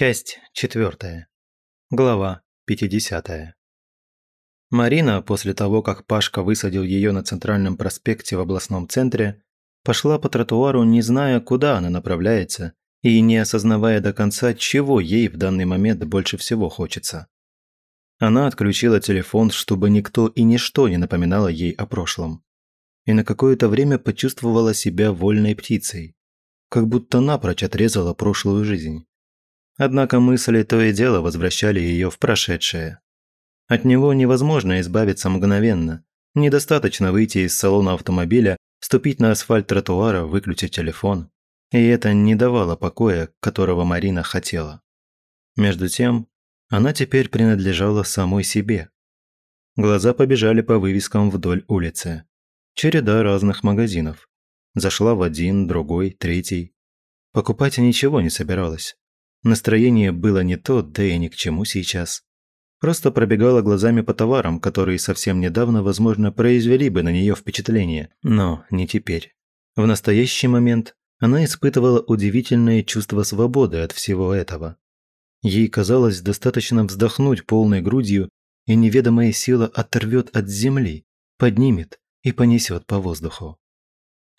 Часть четвертая. Глава 50. Марина, после того, как Пашка высадил ее на центральном проспекте в областном центре, пошла по тротуару, не зная, куда она направляется, и не осознавая до конца, чего ей в данный момент больше всего хочется. Она отключила телефон, чтобы никто и ничто не напоминало ей о прошлом. И на какое-то время почувствовала себя вольной птицей, как будто напрочь отрезала прошлую жизнь. Однако мысли то и дело возвращали ее в прошедшее. От него невозможно избавиться мгновенно. Недостаточно выйти из салона автомобиля, ступить на асфальт тротуара, выключить телефон. И это не давало покоя, которого Марина хотела. Между тем, она теперь принадлежала самой себе. Глаза побежали по вывескам вдоль улицы. Череда разных магазинов. Зашла в один, другой, третий. Покупать ничего не собиралась. Настроение было не то, да и ни к чему сейчас. Просто пробегала глазами по товарам, которые совсем недавно, возможно, произвели бы на нее впечатление, но не теперь. В настоящий момент она испытывала удивительное чувство свободы от всего этого. Ей казалось достаточно вздохнуть полной грудью, и неведомая сила оторвет от земли, поднимет и понесет по воздуху.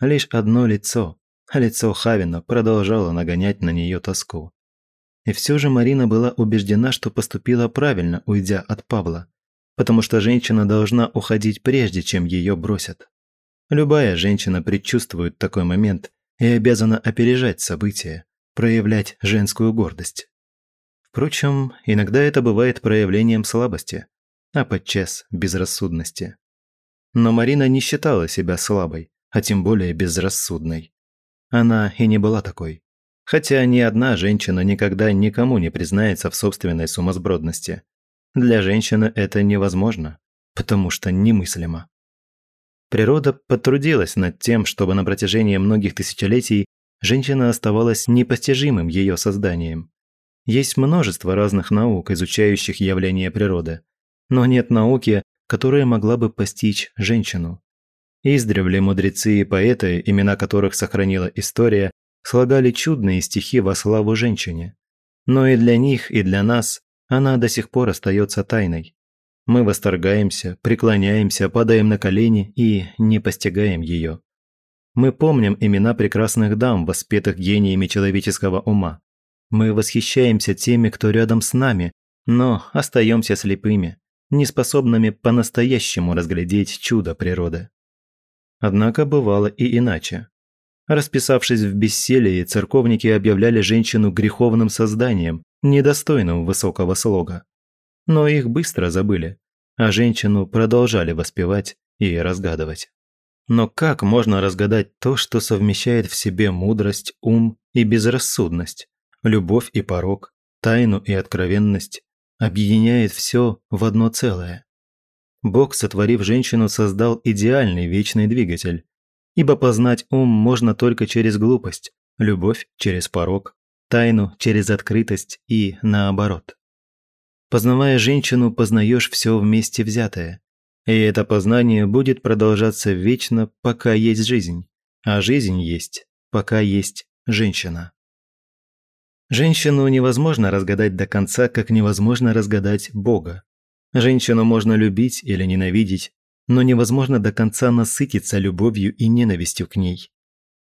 Лишь одно лицо, лицо Хавина, продолжало нагонять на нее тоску. И все же Марина была убеждена, что поступила правильно, уйдя от Павла, потому что женщина должна уходить прежде, чем ее бросят. Любая женщина предчувствует такой момент и обязана опережать события, проявлять женскую гордость. Впрочем, иногда это бывает проявлением слабости, а подчас безрассудности. Но Марина не считала себя слабой, а тем более безрассудной. Она и не была такой. Хотя ни одна женщина никогда никому не признается в собственной сумасбродности. Для женщины это невозможно, потому что немыслимо. Природа потрудилась над тем, чтобы на протяжении многих тысячелетий женщина оставалась непостижимым ее созданием. Есть множество разных наук, изучающих явления природы, но нет науки, которая могла бы постичь женщину. Издревле мудрецы и поэты, имена которых сохранила история, слагали чудные стихи во славу женщине. Но и для них, и для нас она до сих пор остается тайной. Мы восторгаемся, преклоняемся, падаем на колени и не постигаем ее. Мы помним имена прекрасных дам, воспетых гениями человеческого ума. Мы восхищаемся теми, кто рядом с нами, но остаемся слепыми, неспособными по-настоящему разглядеть чудо природы. Однако бывало и иначе. Расписавшись в бессилии, церковники объявляли женщину греховным созданием, недостойным высокого слога. Но их быстро забыли, а женщину продолжали воспевать и разгадывать. Но как можно разгадать то, что совмещает в себе мудрость, ум и безрассудность, любовь и порок, тайну и откровенность, объединяет все в одно целое? Бог, сотворив женщину, создал идеальный вечный двигатель, Ибо познать ум можно только через глупость, любовь через порог, тайну через открытость и наоборот. Познавая женщину, познаешь все вместе взятое. И это познание будет продолжаться вечно, пока есть жизнь. А жизнь есть, пока есть женщина. Женщину невозможно разгадать до конца, как невозможно разгадать Бога. Женщину можно любить или ненавидеть, но невозможно до конца насытиться любовью и ненавистью к ней.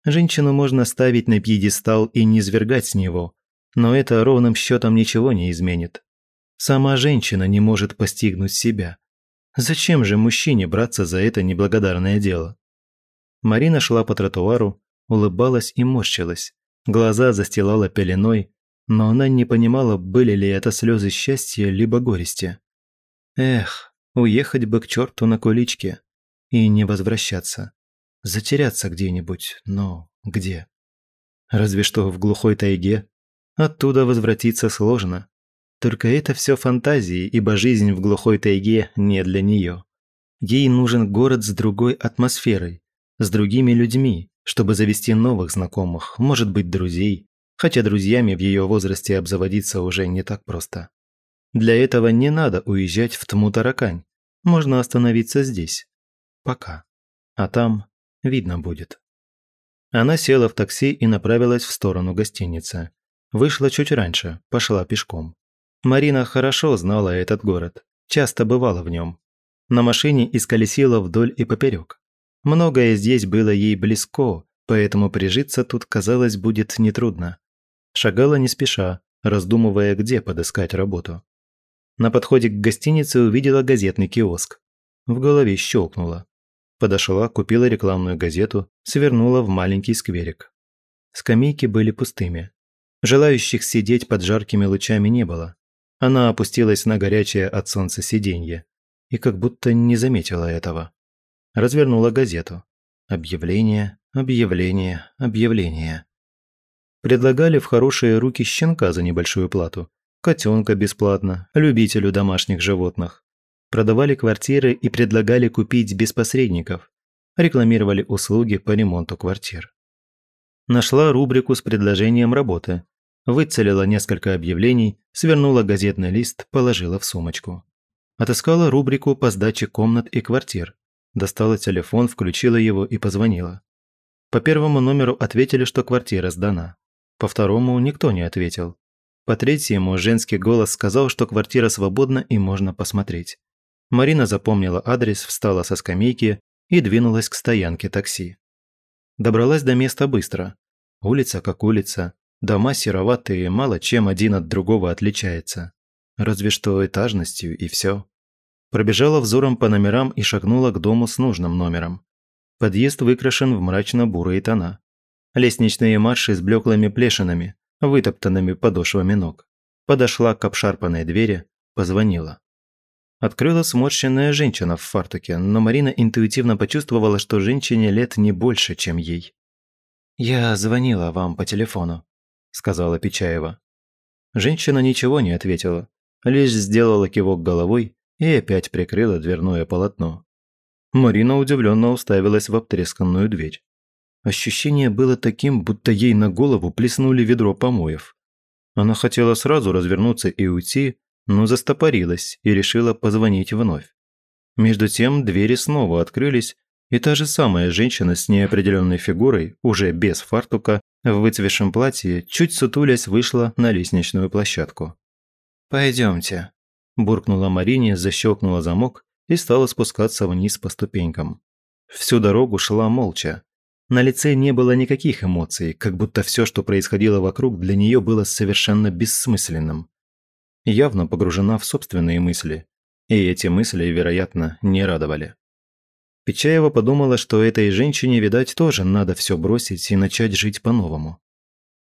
Женщину можно ставить на пьедестал и не свергать с него, но это ровным счетом ничего не изменит. Сама женщина не может постигнуть себя. Зачем же мужчине браться за это неблагодарное дело? Марина шла по тротуару, улыбалась и морщилась. Глаза застилала пеленой, но она не понимала, были ли это слезы счастья либо горести. Эх, Уехать бы к черту на куличке и не возвращаться. Затеряться где-нибудь, но где? Разве что в глухой тайге. Оттуда возвратиться сложно. Только это все фантазии, ибо жизнь в глухой тайге не для нее. Ей нужен город с другой атмосферой, с другими людьми, чтобы завести новых знакомых, может быть, друзей, хотя друзьями в ее возрасте обзаводиться уже не так просто. Для этого не надо уезжать в Тму-Таракань. Можно остановиться здесь. Пока. А там видно будет. Она села в такси и направилась в сторону гостиницы. Вышла чуть раньше, пошла пешком. Марина хорошо знала этот город, часто бывала в нем. На машине исколесила вдоль и поперек. Многое здесь было ей близко, поэтому прижиться тут, казалось, будет нетрудно. Шагала не спеша, раздумывая, где подыскать работу. На подходе к гостинице увидела газетный киоск. В голове щелкнуло. Подошла, купила рекламную газету, свернула в маленький скверик. Скамейки были пустыми. Желающих сидеть под жаркими лучами не было. Она опустилась на горячее от солнца сиденье и как будто не заметила этого. Развернула газету. Объявление, объявление, объявление. Предлагали в хорошие руки щенка за небольшую плату, котенка бесплатно, любителю домашних животных. Продавали квартиры и предлагали купить без посредников. Рекламировали услуги по ремонту квартир. Нашла рубрику с предложением работы. Выцелила несколько объявлений, свернула газетный лист, положила в сумочку. Отыскала рубрику по сдаче комнат и квартир. Достала телефон, включила его и позвонила. По первому номеру ответили, что квартира сдана. По второму никто не ответил. По третьему женский голос сказал, что квартира свободна и можно посмотреть. Марина запомнила адрес, встала со скамейки и двинулась к стоянке такси. Добралась до места быстро. Улица как улица, дома сероватые, мало чем один от другого отличается разве что этажностью и все. Пробежала взором по номерам и шагнула к дому с нужным номером. Подъезд выкрашен в мрачно-бурые тона. Лестничные марши с блеклыми плешинами, вытоптанными подошвами ног. Подошла к обшарпанной двери, позвонила. Открыла сморщенная женщина в фартуке, но Марина интуитивно почувствовала, что женщине лет не больше, чем ей. «Я звонила вам по телефону», – сказала Печаева. Женщина ничего не ответила, лишь сделала кивок головой и опять прикрыла дверное полотно. Марина удивленно уставилась в обтресканную дверь. Ощущение было таким, будто ей на голову плеснули ведро помоев. Она хотела сразу развернуться и уйти, но застопорилась и решила позвонить вновь. Между тем двери снова открылись, и та же самая женщина с неопределенной фигурой, уже без фартука, в выцвешем платье, чуть сутулясь, вышла на лестничную площадку. «Пойдемте», – буркнула Марине, защелкнула замок и стала спускаться вниз по ступенькам. Всю дорогу шла молча. На лице не было никаких эмоций, как будто все, что происходило вокруг, для нее было совершенно бессмысленным. Явно погружена в собственные мысли. И эти мысли, вероятно, не радовали. Печаева подумала, что этой женщине, видать, тоже надо все бросить и начать жить по-новому.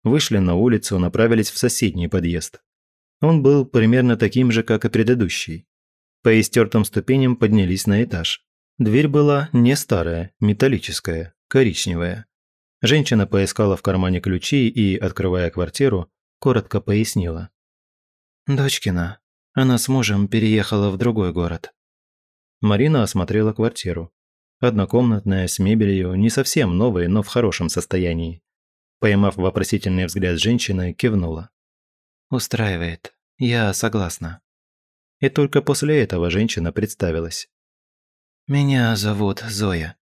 Вышли на улицу, направились в соседний подъезд. Он был примерно таким же, как и предыдущий. По истертым ступеням поднялись на этаж. Дверь была не старая, металлическая, коричневая. Женщина поискала в кармане ключи и, открывая квартиру, коротко пояснила. «Дочкина. Она с мужем переехала в другой город». Марина осмотрела квартиру. Однокомнатная, с мебелью, не совсем новой, но в хорошем состоянии. Поймав вопросительный взгляд женщины, кивнула. «Устраивает. Я согласна». И только после этого женщина представилась. «Меня зовут Зоя».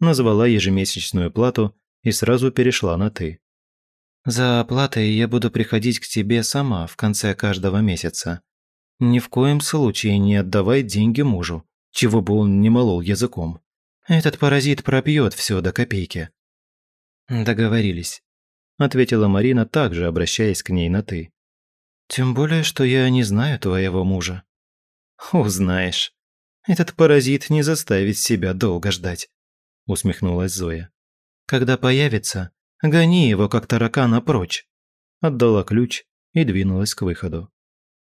Назвала ежемесячную плату и сразу перешла на «ты». «За оплатой я буду приходить к тебе сама в конце каждого месяца. Ни в коем случае не отдавай деньги мужу, чего бы он не молол языком. Этот паразит пропьет все до копейки». «Договорились», – ответила Марина, также обращаясь к ней на «ты». Тем более, что я не знаю твоего мужа. Узнаешь. Этот паразит не заставит себя долго ждать, усмехнулась Зоя. Когда появится, гони его как таракана прочь. Отдала ключ и двинулась к выходу.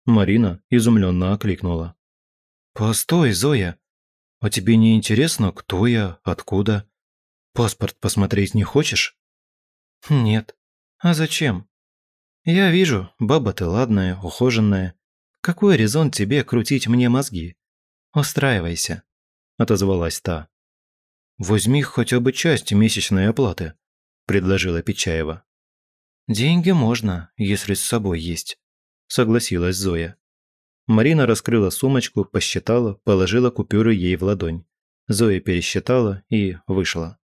Марина изумленно окликнула. «Постой, Зоя! А тебе не интересно, кто я, откуда? Паспорт посмотреть не хочешь?» «Нет. А зачем? «Я вижу, баба ты ладная, ухоженная. Какой резон тебе крутить мне мозги? Устраивайся», – отозвалась та. «Возьми хотя бы часть месячной оплаты», – предложила Печаева. «Деньги можно, если с собой есть», – согласилась Зоя. Марина раскрыла сумочку, посчитала, положила купюры ей в ладонь. Зоя пересчитала и вышла.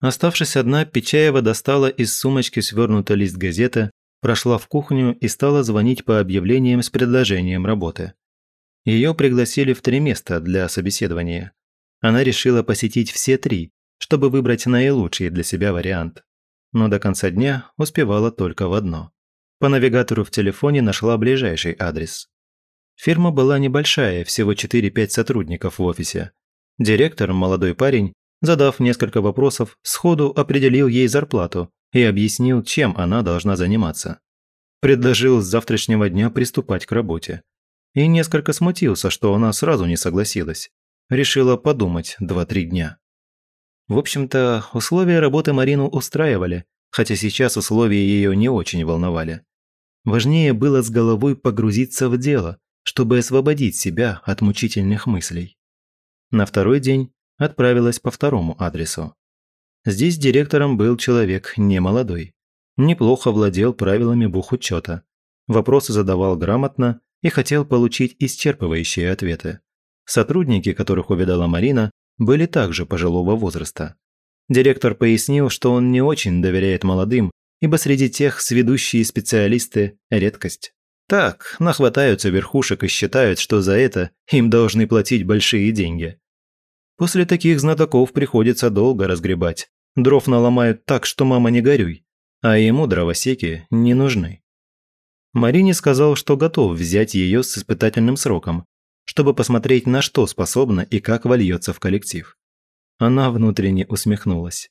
Оставшись одна, Печаева достала из сумочки свернутый лист газеты, прошла в кухню и стала звонить по объявлениям с предложением работы. Ее пригласили в три места для собеседования. Она решила посетить все три, чтобы выбрать наилучший для себя вариант. Но до конца дня успевала только в одно. По навигатору в телефоне нашла ближайший адрес. Фирма была небольшая, всего 4-5 сотрудников в офисе. Директор, молодой парень, задав несколько вопросов, сходу определил ей зарплату и объяснил, чем она должна заниматься. Предложил с завтрашнего дня приступать к работе. И несколько смутился, что она сразу не согласилась. Решила подумать 2-3 дня. В общем-то, условия работы Марину устраивали, хотя сейчас условия ее не очень волновали. Важнее было с головой погрузиться в дело, чтобы освободить себя от мучительных мыслей. На второй день отправилась по второму адресу. Здесь директором был человек немолодой. Неплохо владел правилами бухучета. Вопросы задавал грамотно и хотел получить исчерпывающие ответы. Сотрудники, которых увидала Марина, были также пожилого возраста. Директор пояснил, что он не очень доверяет молодым, ибо среди тех сведущие специалисты – редкость. Так, нахватаются верхушек и считают, что за это им должны платить большие деньги. После таких знатоков приходится долго разгребать. Дров наломают так, что мама не горюй, а ему дровосеки не нужны. Марине сказал, что готов взять ее с испытательным сроком, чтобы посмотреть, на что способна и как вольется в коллектив. Она внутренне усмехнулась.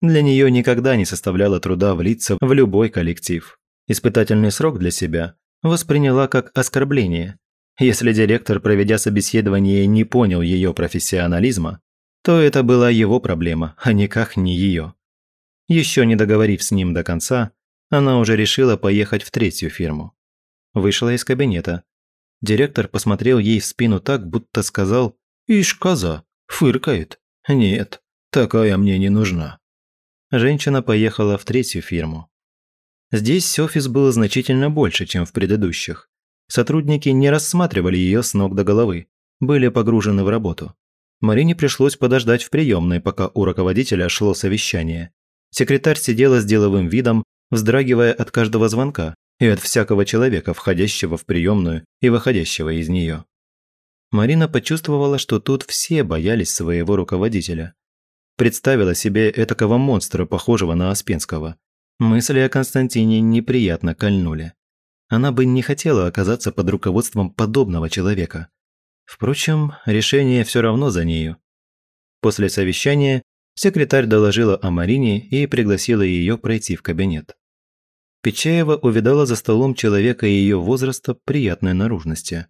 Для нее никогда не составляло труда влиться в любой коллектив. Испытательный срок для себя восприняла как оскорбление. Если директор, проведя собеседование, не понял ее профессионализма, то это была его проблема, а никак не ее. Еще не договорив с ним до конца, она уже решила поехать в третью фирму. Вышла из кабинета. Директор посмотрел ей в спину так, будто сказал «Ишь, коза, фыркает». «Нет, такая мне не нужна» женщина поехала в третью фирму. Здесь офис был значительно больше, чем в предыдущих. Сотрудники не рассматривали ее с ног до головы, были погружены в работу. Марине пришлось подождать в приемной, пока у руководителя шло совещание. Секретарь сидела с деловым видом, вздрагивая от каждого звонка и от всякого человека, входящего в приемную и выходящего из нее. Марина почувствовала, что тут все боялись своего руководителя. Представила себе этакого монстра, похожего на Аспенского. Мысли о Константине неприятно кольнули. Она бы не хотела оказаться под руководством подобного человека. Впрочем, решение все равно за нею. После совещания секретарь доложила о Марине и пригласила ее пройти в кабинет. Печаева увидала за столом человека ее возраста приятной наружности.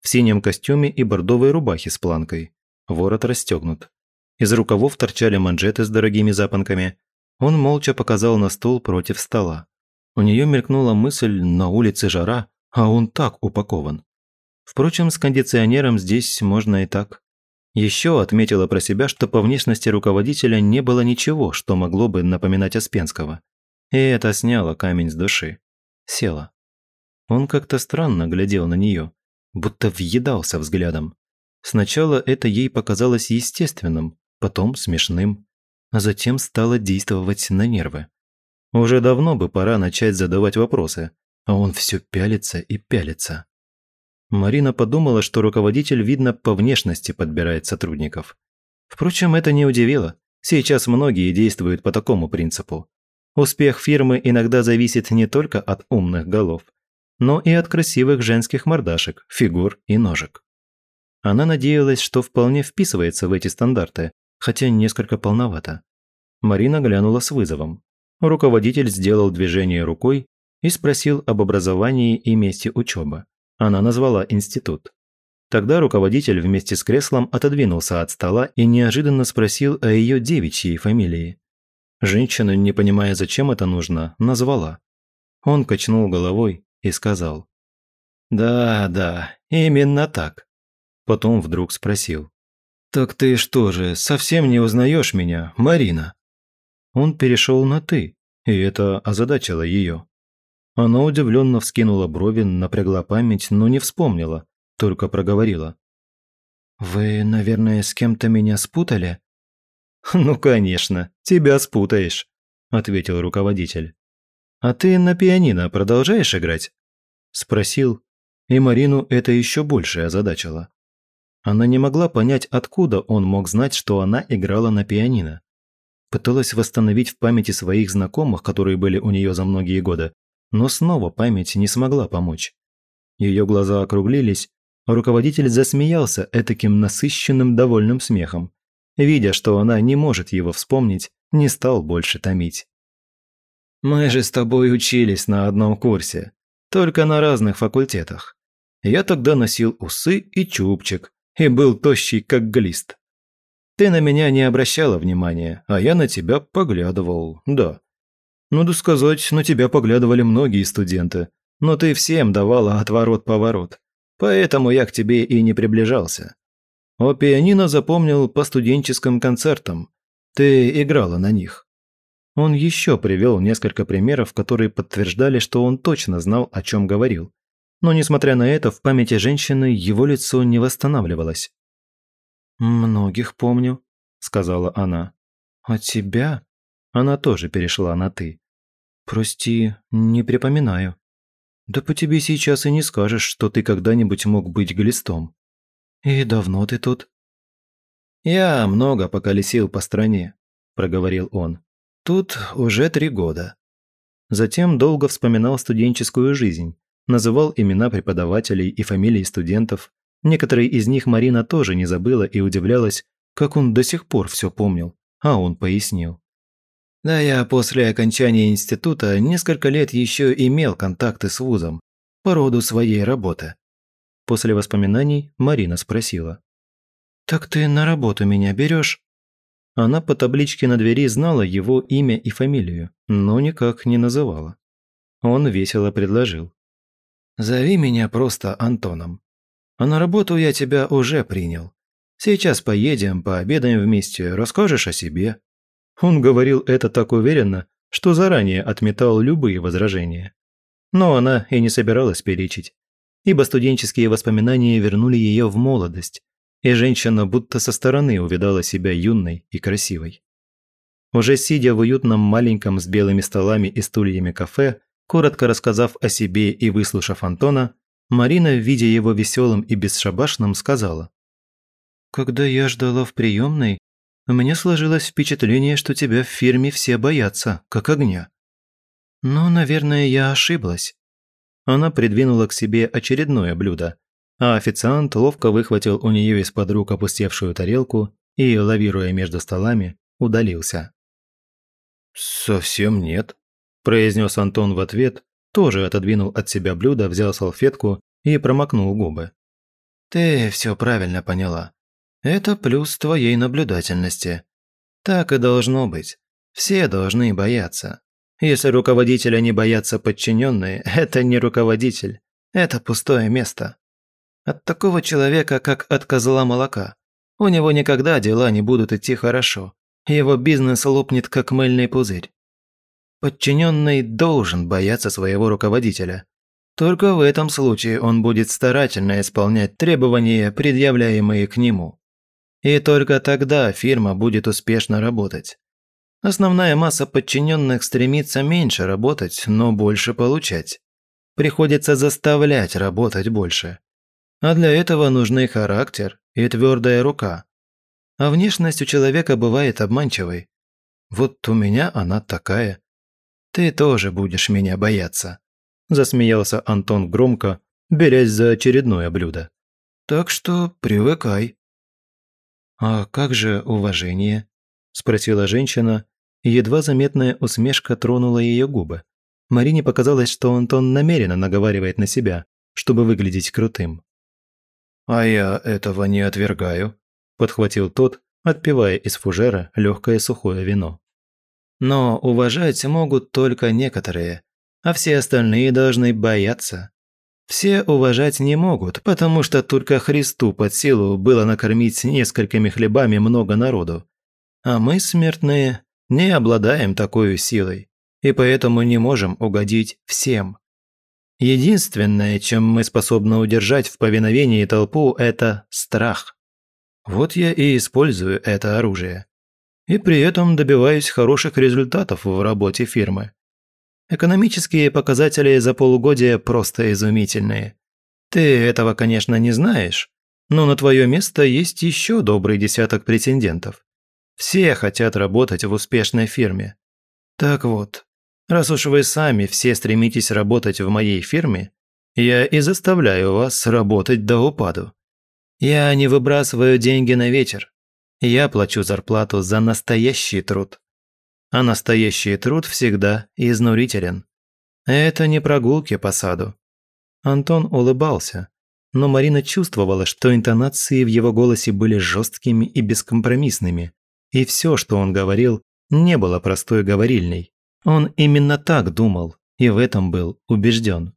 В синем костюме и бордовой рубахе с планкой. Ворот расстегнут. Из рукавов торчали манжеты с дорогими запонками. Он молча показал на стол против стола. У нее мелькнула мысль «на улице жара, а он так упакован». Впрочем, с кондиционером здесь можно и так. Еще отметила про себя, что по внешности руководителя не было ничего, что могло бы напоминать Аспенского. И это сняло камень с души. Села. Он как-то странно глядел на нее, будто въедался взглядом. Сначала это ей показалось естественным, потом смешным, а затем стало действовать на нервы. Уже давно бы пора начать задавать вопросы, а он все пялится и пялится. Марина подумала, что руководитель, видно, по внешности подбирает сотрудников. Впрочем, это не удивило. Сейчас многие действуют по такому принципу. Успех фирмы иногда зависит не только от умных голов, но и от красивых женских мордашек, фигур и ножек. Она надеялась, что вполне вписывается в эти стандарты, хотя несколько полновато. Марина глянула с вызовом. Руководитель сделал движение рукой и спросил об образовании и месте учебы. Она назвала институт. Тогда руководитель вместе с креслом отодвинулся от стола и неожиданно спросил о ее девичьей фамилии. Женщина, не понимая, зачем это нужно, назвала. Он качнул головой и сказал. «Да, да, именно так». Потом вдруг спросил. «Так ты что же, совсем не узнаешь меня, Марина?» Он перешел на «ты», и это озадачило ее. Она удивленно вскинула брови, напрягла память, но не вспомнила, только проговорила. «Вы, наверное, с кем-то меня спутали?» «Ну, конечно, тебя спутаешь», – ответил руководитель. «А ты на пианино продолжаешь играть?» Спросил, и Марину это еще больше озадачило. Она не могла понять, откуда он мог знать, что она играла на пианино. Пыталась восстановить в памяти своих знакомых, которые были у нее за многие годы, но снова память не смогла помочь. Ее глаза округлились, а руководитель засмеялся этаким насыщенным довольным смехом. Видя, что она не может его вспомнить, не стал больше томить. «Мы же с тобой учились на одном курсе, только на разных факультетах. Я тогда носил усы и чубчик, и был тощий, как глист. Ты на меня не обращала внимания, а я на тебя поглядывал, да. Надо сказать, на тебя поглядывали многие студенты, но ты всем давала отворот-поворот, поэтому я к тебе и не приближался. О пианино запомнил по студенческим концертам. Ты играла на них. Он еще привел несколько примеров, которые подтверждали, что он точно знал, о чем говорил. Но, несмотря на это, в памяти женщины его лицо не восстанавливалось. «Многих помню», – сказала она. «А тебя?» Она тоже перешла на «ты». «Прости, не припоминаю». «Да по тебе сейчас и не скажешь, что ты когда-нибудь мог быть глистом». «И давно ты тут?» «Я много поколесил по стране», – проговорил он. «Тут уже три года». Затем долго вспоминал студенческую жизнь, называл имена преподавателей и фамилии студентов, Некоторые из них Марина тоже не забыла и удивлялась, как он до сих пор все помнил, а он пояснил. «Да я после окончания института несколько лет еще имел контакты с вузом по роду своей работы». После воспоминаний Марина спросила. «Так ты на работу меня берешь?» Она по табличке на двери знала его имя и фамилию, но никак не называла. Он весело предложил. «Зови меня просто Антоном. А на работу я тебя уже принял. Сейчас поедем, пообедаем вместе, расскажешь о себе». Он говорил это так уверенно, что заранее отметал любые возражения. Но она и не собиралась перечить, ибо студенческие воспоминания вернули ее в молодость, и женщина будто со стороны увидала себя юной и красивой. Уже сидя в уютном маленьком с белыми столами и стульями кафе, коротко рассказав о себе и выслушав Антона, Марина, видя его веселым и бесшабашным, сказала. «Когда я ждала в приемной, меня сложилось впечатление, что тебя в фирме все боятся, как огня. Но, наверное, я ошиблась». Она придвинула к себе очередное блюдо, а официант ловко выхватил у нее из-под рук опустевшую тарелку и, лавируя между столами, удалился. «Совсем нет», – произнес Антон в ответ, тоже отодвинул от себя блюдо, взял салфетку и промокнул губы. «Ты все правильно поняла. Это плюс твоей наблюдательности. Так и должно быть. Все должны бояться. Если руководителя не боятся подчиненные, это не руководитель. Это пустое место. От такого человека, как от козла молока. У него никогда дела не будут идти хорошо. Его бизнес лопнет, как мыльный пузырь. Подчиненный должен бояться своего руководителя. Только в этом случае он будет старательно исполнять требования, предъявляемые к нему. И только тогда фирма будет успешно работать. Основная масса подчиненных стремится меньше работать, но больше получать. Приходится заставлять работать больше. А для этого нужны характер и твердая рука. А внешность у человека бывает обманчивой. Вот у меня она такая. Ты тоже будешь меня бояться», – засмеялся Антон громко, берясь за очередное блюдо. «Так что привыкай». «А как же уважение?» – спросила женщина, и едва заметная усмешка тронула ее губы. Марине показалось, что Антон намеренно наговаривает на себя, чтобы выглядеть крутым. «А я этого не отвергаю», – подхватил тот, отпивая из фужера легкое сухое вино. Но уважать могут только некоторые, а все остальные должны бояться. Все уважать не могут, потому что только Христу под силу было накормить несколькими хлебами много народу. А мы, смертные, не обладаем такой силой, и поэтому не можем угодить всем. Единственное, чем мы способны удержать в повиновении толпу, это страх. Вот я и использую это оружие и при этом добиваюсь хороших результатов в работе фирмы. Экономические показатели за полугодие просто изумительные. Ты этого, конечно, не знаешь, но на твое место есть еще добрый десяток претендентов. Все хотят работать в успешной фирме. Так вот, раз уж вы сами все стремитесь работать в моей фирме, я и заставляю вас работать до упаду. Я не выбрасываю деньги на ветер. Я плачу зарплату за настоящий труд. А настоящий труд всегда изнурителен. Это не прогулки по саду. Антон улыбался, но Марина чувствовала, что интонации в его голосе были жесткими и бескомпромиссными, и все, что он говорил, не было простой говорильной. Он именно так думал и в этом был убежден.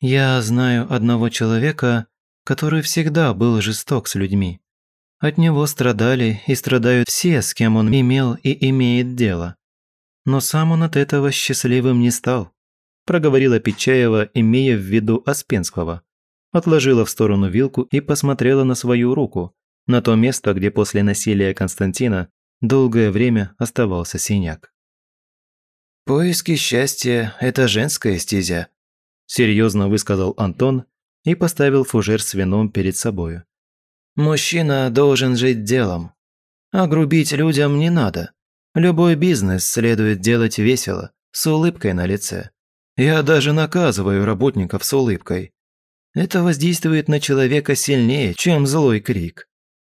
«Я знаю одного человека, который всегда был жесток с людьми. От него страдали и страдают все, с кем он имел и имеет дело. Но сам он от этого счастливым не стал», проговорила Печаева, имея в виду Аспенского. Отложила в сторону вилку и посмотрела на свою руку, на то место, где после насилия Константина долгое время оставался синяк. «Поиски счастья – это женская стезя», – серьезно высказал Антон и поставил фужер с вином перед собою. «Мужчина должен жить делом. А грубить людям не надо. Любой бизнес следует делать весело, с улыбкой на лице. Я даже наказываю работников с улыбкой. Это воздействует на человека сильнее, чем злой крик.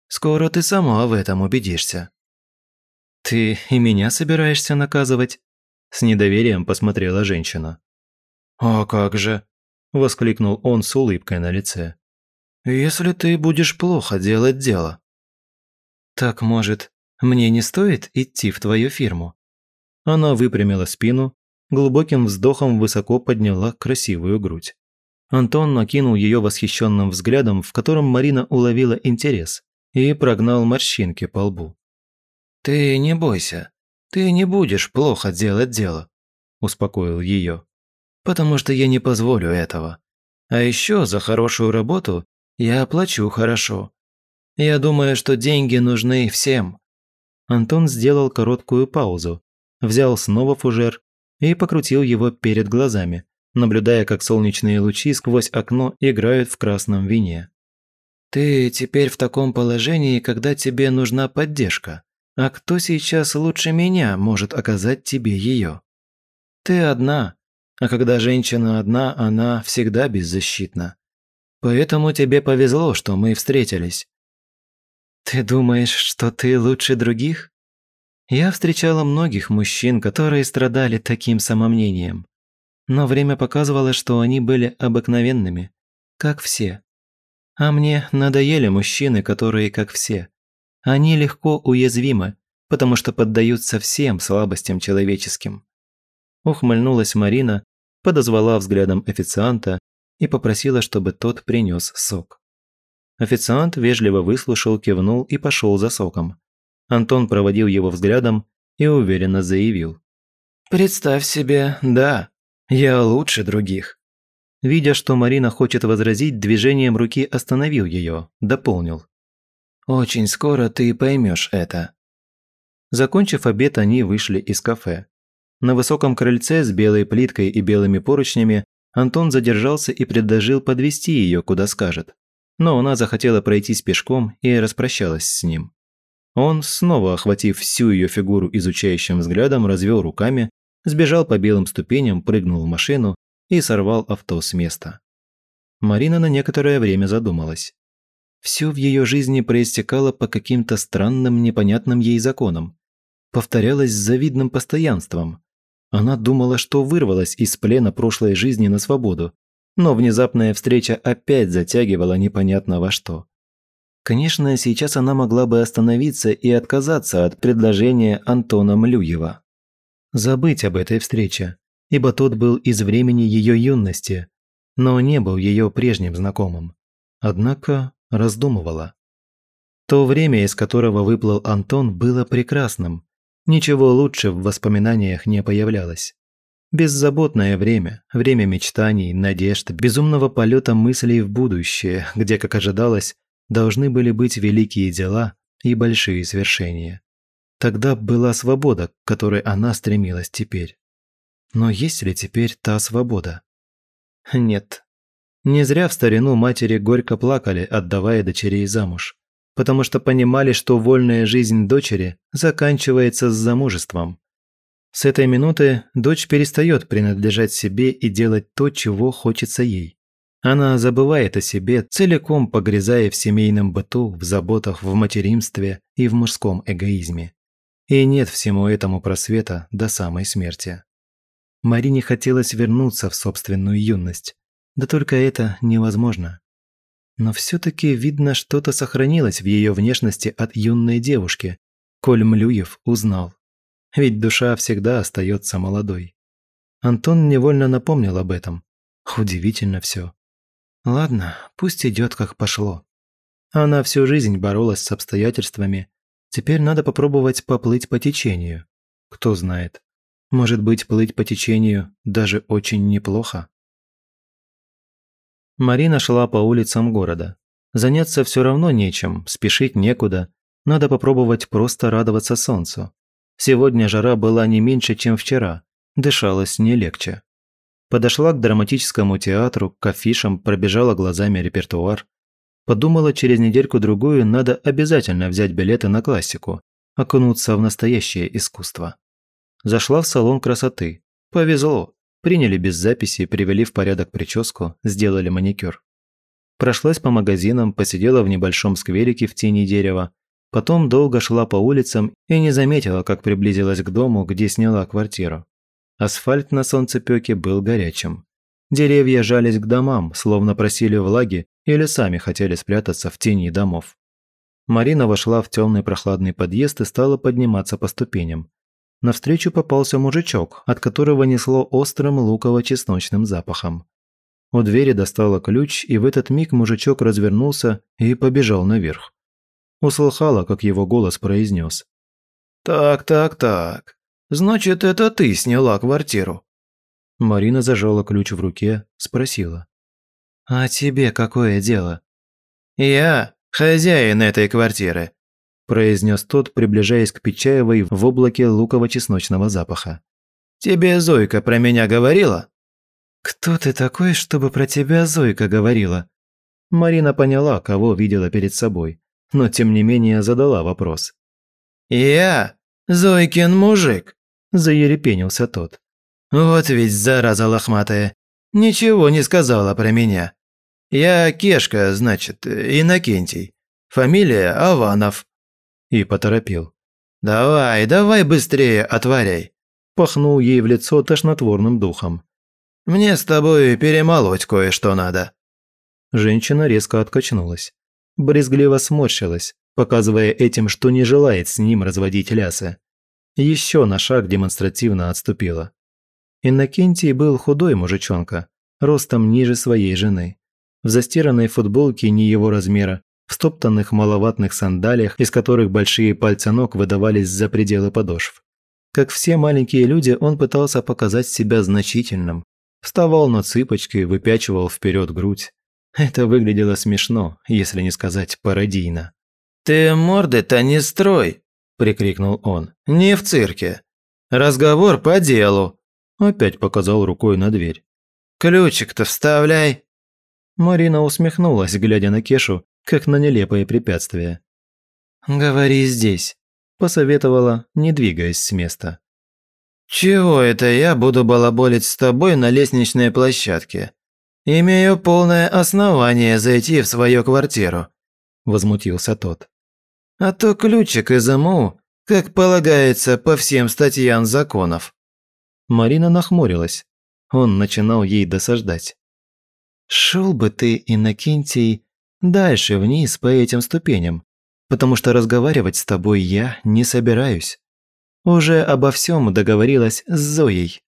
Скоро ты сама в этом убедишься». «Ты и меня собираешься наказывать?» С недоверием посмотрела женщина. «А как же?» – воскликнул он с улыбкой на лице. «Если ты будешь плохо делать дело». «Так, может, мне не стоит идти в твою фирму?» Она выпрямила спину, глубоким вздохом высоко подняла красивую грудь. Антон накинул ее восхищенным взглядом, в котором Марина уловила интерес и прогнал морщинки по лбу. «Ты не бойся, ты не будешь плохо делать дело», – успокоил ее. «Потому что я не позволю этого. А еще за хорошую работу я оплачу хорошо. Я думаю, что деньги нужны всем». Антон сделал короткую паузу, взял снова фужер и покрутил его перед глазами, наблюдая, как солнечные лучи сквозь окно играют в красном вине. Ты теперь в таком положении, когда тебе нужна поддержка. А кто сейчас лучше меня может оказать тебе ее? Ты одна, а когда женщина одна, она всегда беззащитна. Поэтому тебе повезло, что мы встретились. Ты думаешь, что ты лучше других? Я встречала многих мужчин, которые страдали таким самомнением. Но время показывало, что они были обыкновенными, как все. А мне надоели мужчины, которые как все. Они легко уязвимы, потому что поддаются всем слабостям человеческим. Ухмыльнулась Марина, подозвала взглядом официанта и попросила, чтобы тот принес сок. Официант вежливо выслушал, кивнул и пошел за соком. Антон проводил его взглядом и уверенно заявил. «Представь себе, да, я лучше других. Видя, что Марина хочет возразить, движением руки остановил ее, дополнил. «Очень скоро ты поймешь это». Закончив обед, они вышли из кафе. На высоком крыльце с белой плиткой и белыми поручнями Антон задержался и предложил подвести ее, куда скажет. Но она захотела пройтись пешком и распрощалась с ним. Он, снова охватив всю ее фигуру изучающим взглядом, развел руками, сбежал по белым ступеням, прыгнул в машину и сорвал авто с места. Марина на некоторое время задумалась. Все в ее жизни проистекало по каким-то странным, непонятным ей законам. Повторялось с завидным постоянством. Она думала, что вырвалась из плена прошлой жизни на свободу, но внезапная встреча опять затягивала непонятно во что. Конечно, сейчас она могла бы остановиться и отказаться от предложения Антона Млюева. Забыть об этой встрече, ибо тот был из времени ее юности, но не был ее прежним знакомым. Однако раздумывала. То время, из которого выплыл Антон, было прекрасным. Ничего лучше в воспоминаниях не появлялось. Беззаботное время, время мечтаний, надежд, безумного полета мыслей в будущее, где, как ожидалось, должны были быть великие дела и большие свершения. Тогда была свобода, к которой она стремилась теперь. Но есть ли теперь та свобода? Нет. Не зря в старину матери горько плакали, отдавая дочерей замуж. Потому что понимали, что вольная жизнь дочери заканчивается с замужеством. С этой минуты дочь перестает принадлежать себе и делать то, чего хочется ей. Она забывает о себе, целиком погрязая в семейном быту, в заботах, в материнстве и в мужском эгоизме. И нет всему этому просвета до самой смерти. Марине хотелось вернуться в собственную юность. Да только это невозможно. Но все-таки видно, что-то сохранилось в ее внешности от юной девушки, коль Млюев узнал. Ведь душа всегда остается молодой. Антон невольно напомнил об этом. Удивительно все. Ладно, пусть идет как пошло. Она всю жизнь боролась с обстоятельствами. Теперь надо попробовать поплыть по течению. Кто знает. Может быть, плыть по течению даже очень неплохо. Марина шла по улицам города. Заняться все равно нечем, спешить некуда. Надо попробовать просто радоваться солнцу. Сегодня жара была не меньше, чем вчера. Дышалось не легче. Подошла к драматическому театру, к афишам, пробежала глазами репертуар. Подумала, через недельку-другую надо обязательно взять билеты на классику, окунуться в настоящее искусство. Зашла в салон красоты. Повезло. Приняли без записи, привели в порядок прическу, сделали маникюр. Прошлась по магазинам, посидела в небольшом скверике в тени дерева, потом долго шла по улицам и не заметила, как приблизилась к дому, где сняла квартиру. Асфальт на солнцепёке был горячим. Деревья жались к домам, словно просили влаги или сами хотели спрятаться в тени домов. Марина вошла в темный прохладный подъезд и стала подниматься по ступеням. Навстречу попался мужичок, от которого несло острым луково-чесночным запахом. У двери достала ключ, и в этот миг мужичок развернулся и побежал наверх. Услыхала, как его голос произнес. «Так, так, так. Значит, это ты сняла квартиру?» Марина зажала ключ в руке, спросила. «А тебе какое дело?» «Я хозяин этой квартиры», – произнес тот, приближаясь к Печаевой в облаке луково-чесночного запаха. «Тебе Зойка про меня говорила?» «Кто ты такой, чтобы про тебя Зойка говорила?» Марина поняла, кого видела перед собой, но тем не менее задала вопрос. «Я Зойкин мужик», – заерепенился тот. «Вот ведь зараза лохматая. Ничего не сказала про меня. Я Кешка, значит, Иннокентий. Фамилия Аванов». И поторопил. «Давай, давай быстрее отворяй!» Пахнул ей в лицо тошнотворным духом. «Мне с тобой перемолоть кое-что надо». Женщина резко откачнулась. Брезгливо сморщилась, показывая этим, что не желает с ним разводить лясы еще на шаг демонстративно отступила. Иннокентий был худой мужичонка, ростом ниже своей жены. В застиранной футболке не его размера, в стоптанных маловатных сандалиях, из которых большие пальцы ног выдавались за пределы подошв. Как все маленькие люди, он пытался показать себя значительным. Вставал на цыпочки, выпячивал вперед грудь. Это выглядело смешно, если не сказать пародийно. «Ты морды-то не строй!» прикрикнул он. «Не в цирке. Разговор по делу!» Опять показал рукой на дверь. «Ключик-то вставляй!» Марина усмехнулась, глядя на Кешу, как на нелепое препятствие. «Говори здесь», – посоветовала, не двигаясь с места. «Чего это я буду балаболить с тобой на лестничной площадке? Имею полное основание зайти в свою квартиру», – возмутился тот а то ключик изыму, как полагается по всем статьям законов». Марина нахмурилась. Он начинал ей досаждать. «Шел бы ты, Иннокентий, дальше вниз по этим ступеням, потому что разговаривать с тобой я не собираюсь. Уже обо всем договорилась с Зоей».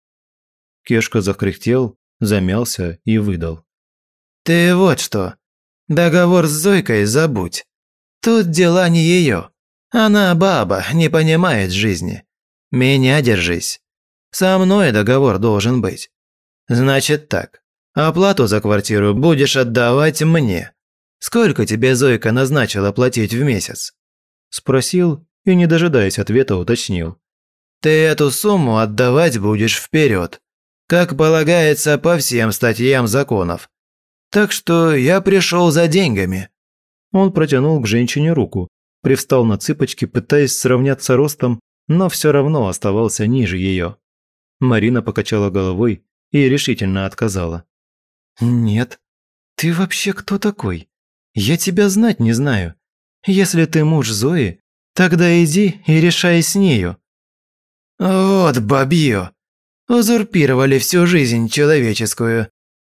Кешка закряхтел, замялся и выдал. «Ты вот что, договор с Зойкой забудь. Тут дела не ее. Она баба, не понимает жизни. Меня держись. Со мной договор должен быть. Значит так, оплату за квартиру будешь отдавать мне. Сколько тебе Зойка назначила платить в месяц?» Спросил и, не дожидаясь ответа, уточнил. «Ты эту сумму отдавать будешь вперед, как полагается по всем статьям законов. Так что я пришел за деньгами». Он протянул к женщине руку, привстал на цыпочки, пытаясь сравняться ростом, но все равно оставался ниже ее. Марина покачала головой и решительно отказала. «Нет. Ты вообще кто такой? Я тебя знать не знаю. Если ты муж Зои, тогда иди и решай с нею». «Вот бабье! Узурпировали всю жизнь человеческую.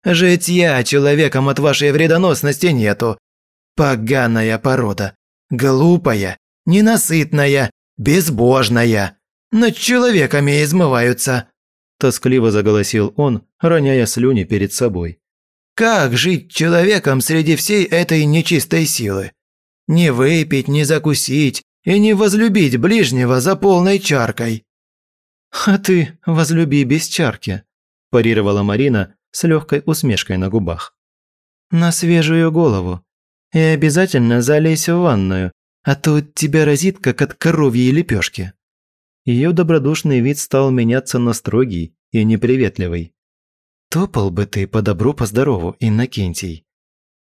Жить я человеком от вашей вредоносности нету. Поганая порода. Глупая, ненасытная, безбожная. Над человеками измываются. Тоскливо заголосил он, роняя слюни перед собой. Как жить человеком среди всей этой нечистой силы? Не выпить, не закусить и не возлюбить ближнего за полной чаркой. «А ты возлюби без чарки», – парировала Марина с легкой усмешкой на губах. «На свежую голову. И обязательно залезь в ванную, а то тебя разит, как от коровьей лепешки». Ее добродушный вид стал меняться на строгий и неприветливый. «Топал бы ты по добру, по здорову, Иннокентий,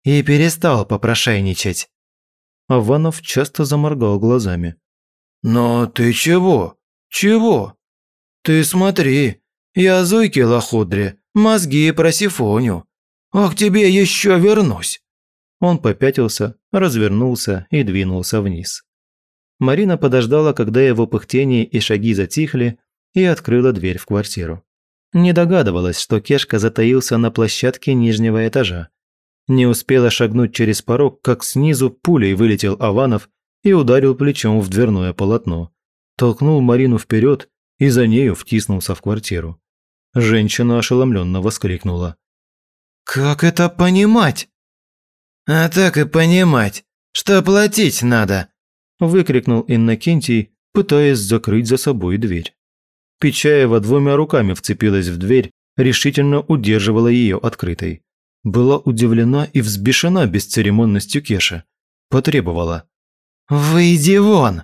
и перестал попрошайничать». Аванов часто заморгал глазами. «Но ты чего? Чего? Ты смотри, я Зойке Лохудре мозги просифоню. А к тебе еще вернусь». Он попятился, развернулся и двинулся вниз. Марина подождала, когда его пыхтение и шаги затихли, и открыла дверь в квартиру. Не догадывалась, что Кешка затаился на площадке нижнего этажа. Не успела шагнуть через порог, как снизу пулей вылетел Аванов и ударил плечом в дверное полотно. Толкнул Марину вперед и за нею втиснулся в квартиру. Женщина ошеломленно воскликнула. «Как это понимать?» «А так и понимать, что платить надо», – выкрикнул Иннокентий, пытаясь закрыть за собой дверь. Печаева двумя руками вцепилась в дверь, решительно удерживала ее открытой. Была удивлена и взбешена бесцеремонностью Кеша. Потребовала. «Выйди вон!»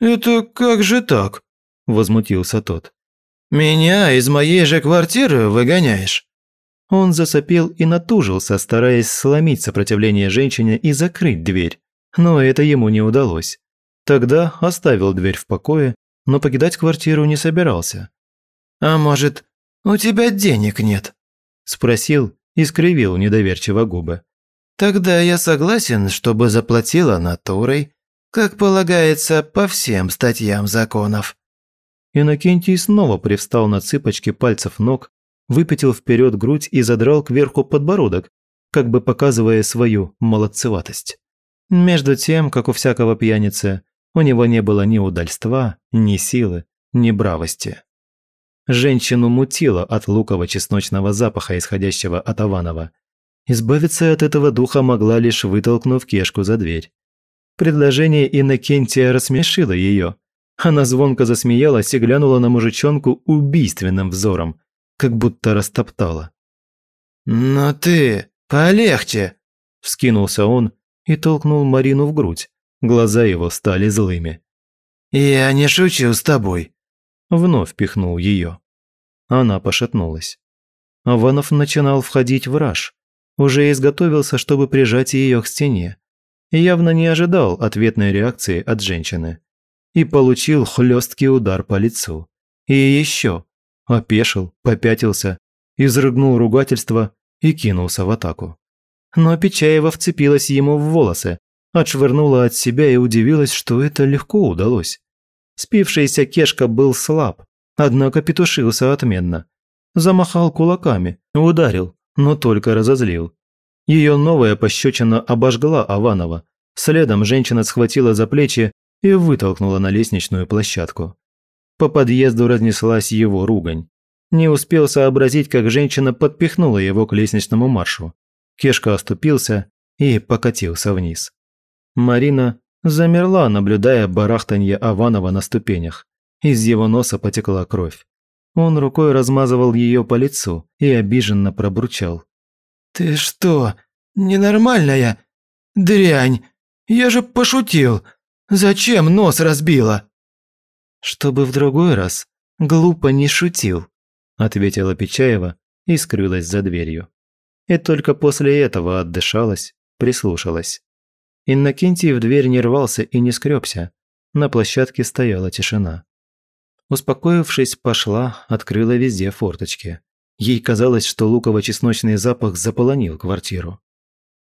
«Это как же так?» – возмутился тот. «Меня из моей же квартиры выгоняешь?» Он засопел и натужился, стараясь сломить сопротивление женщине и закрыть дверь. Но это ему не удалось. Тогда оставил дверь в покое, но покидать квартиру не собирался. «А может, у тебя денег нет?» – спросил и скривил недоверчиво губы. «Тогда я согласен, чтобы заплатила натурой, как полагается по всем статьям законов». Иннокентий снова привстал на цыпочки пальцев ног выпятил вперед грудь и задрал кверху подбородок, как бы показывая свою молодцеватость. Между тем, как у всякого пьяницы, у него не было ни удальства, ни силы, ни бравости. Женщину мутило от луково-чесночного запаха, исходящего от Аванова. Избавиться от этого духа могла лишь вытолкнув кешку за дверь. Предложение Иннокентия рассмешило ее. Она звонко засмеялась и глянула на мужичонку убийственным взором, как будто растоптала. «Но ты полегче!» – вскинулся он и толкнул Марину в грудь. Глаза его стали злыми. «Я не шучу с тобой!» Вновь пихнул ее. Она пошатнулась. Аванов начинал входить в раж. Уже изготовился, чтобы прижать ее к стене. Явно не ожидал ответной реакции от женщины. И получил хлесткий удар по лицу. И еще опешил, попятился, изрыгнул ругательство и кинулся в атаку. Но Печаева вцепилась ему в волосы, отшвырнула от себя и удивилась, что это легко удалось. Спившийся Кешка был слаб, однако петушился отменно. Замахал кулаками, ударил, но только разозлил. Ее новая пощечина обожгла Аванова. Следом женщина схватила за плечи и вытолкнула на лестничную площадку. По подъезду разнеслась его ругань. Не успел сообразить, как женщина подпихнула его к лестничному маршу. Кешка оступился и покатился вниз. Марина замерла, наблюдая барахтанье Аванова на ступенях. Из его носа потекла кровь. Он рукой размазывал ее по лицу и обиженно пробурчал. «Ты что, ненормальная? Дрянь! Я же пошутил! Зачем нос разбила?» чтобы в другой раз глупо не шутил», ответила Печаева и скрылась за дверью. И только после этого отдышалась, прислушалась. Иннокентий в дверь не рвался и не скребся. На площадке стояла тишина. Успокоившись, пошла, открыла везде форточки. Ей казалось, что луково-чесночный запах заполонил квартиру.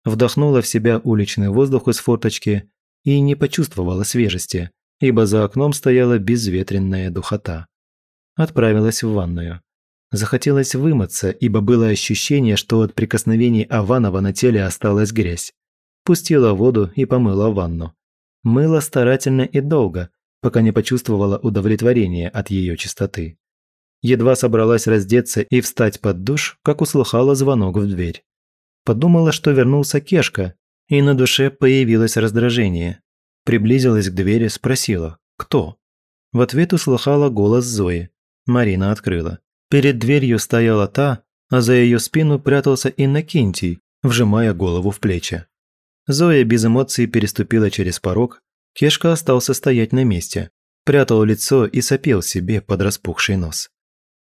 Вдохнула в себя уличный воздух из форточки и не почувствовала свежести, ибо за окном стояла безветренная духота. Отправилась в ванную. Захотелось вымыться, ибо было ощущение, что от прикосновений Аванова на теле осталась грязь. Пустила воду и помыла ванну. Мыла старательно и долго, пока не почувствовала удовлетворение от ее чистоты. Едва собралась раздеться и встать под душ, как услыхала звонок в дверь. Подумала, что вернулся Кешка, и на душе появилось раздражение. Приблизилась к двери, спросила «Кто?». В ответ услыхала голос Зои. Марина открыла. Перед дверью стояла та, а за ее спину прятался Иннокентий, вжимая голову в плечи. Зоя без эмоций переступила через порог, Кешка остался стоять на месте, прятал лицо и сопел себе под распухший нос.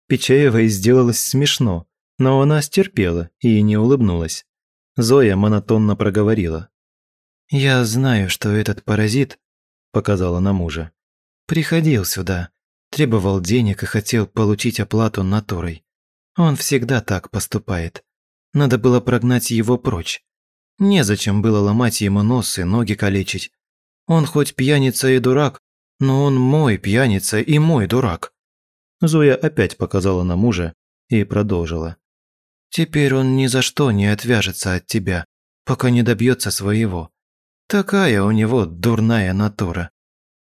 Печаевой сделалось смешно, но она стерпела и не улыбнулась. Зоя монотонно проговорила. «Я знаю, что этот паразит», – показала на мужа, – «приходил сюда, требовал денег и хотел получить оплату натурой. Он всегда так поступает. Надо было прогнать его прочь. Незачем было ломать ему нос и ноги калечить. Он хоть пьяница и дурак, но он мой пьяница и мой дурак». Зоя опять показала на мужа и продолжила. «Теперь он ни за что не отвяжется от тебя, пока не добьется своего. Такая у него дурная натура.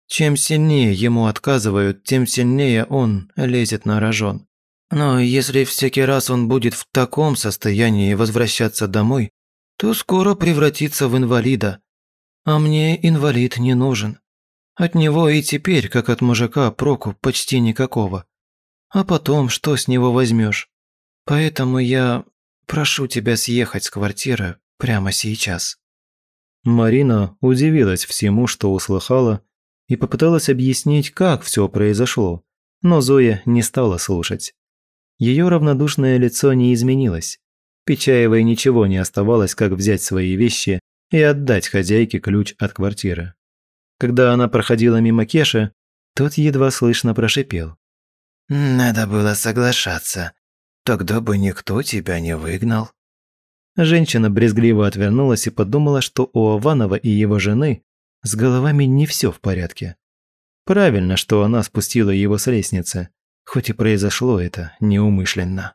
Чем сильнее ему отказывают, тем сильнее он лезет на рожон. Но если всякий раз он будет в таком состоянии возвращаться домой, то скоро превратится в инвалида, а мне инвалид не нужен. От него и теперь, как от мужика, проку почти никакого. А потом, что с него возьмешь? Поэтому я прошу тебя съехать с квартиры прямо сейчас». Марина удивилась всему, что услыхала, и попыталась объяснить, как все произошло, но Зоя не стала слушать. Ее равнодушное лицо не изменилось. Печаевой ничего не оставалось, как взять свои вещи и отдать хозяйке ключ от квартиры. Когда она проходила мимо Кеша, тот едва слышно прошипел. «Надо было соглашаться. Тогда бы никто тебя не выгнал». Женщина брезгливо отвернулась и подумала, что у Ованова и его жены с головами не все в порядке. Правильно, что она спустила его с лестницы, хоть и произошло это неумышленно.